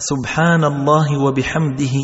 سبحان الله وبحمده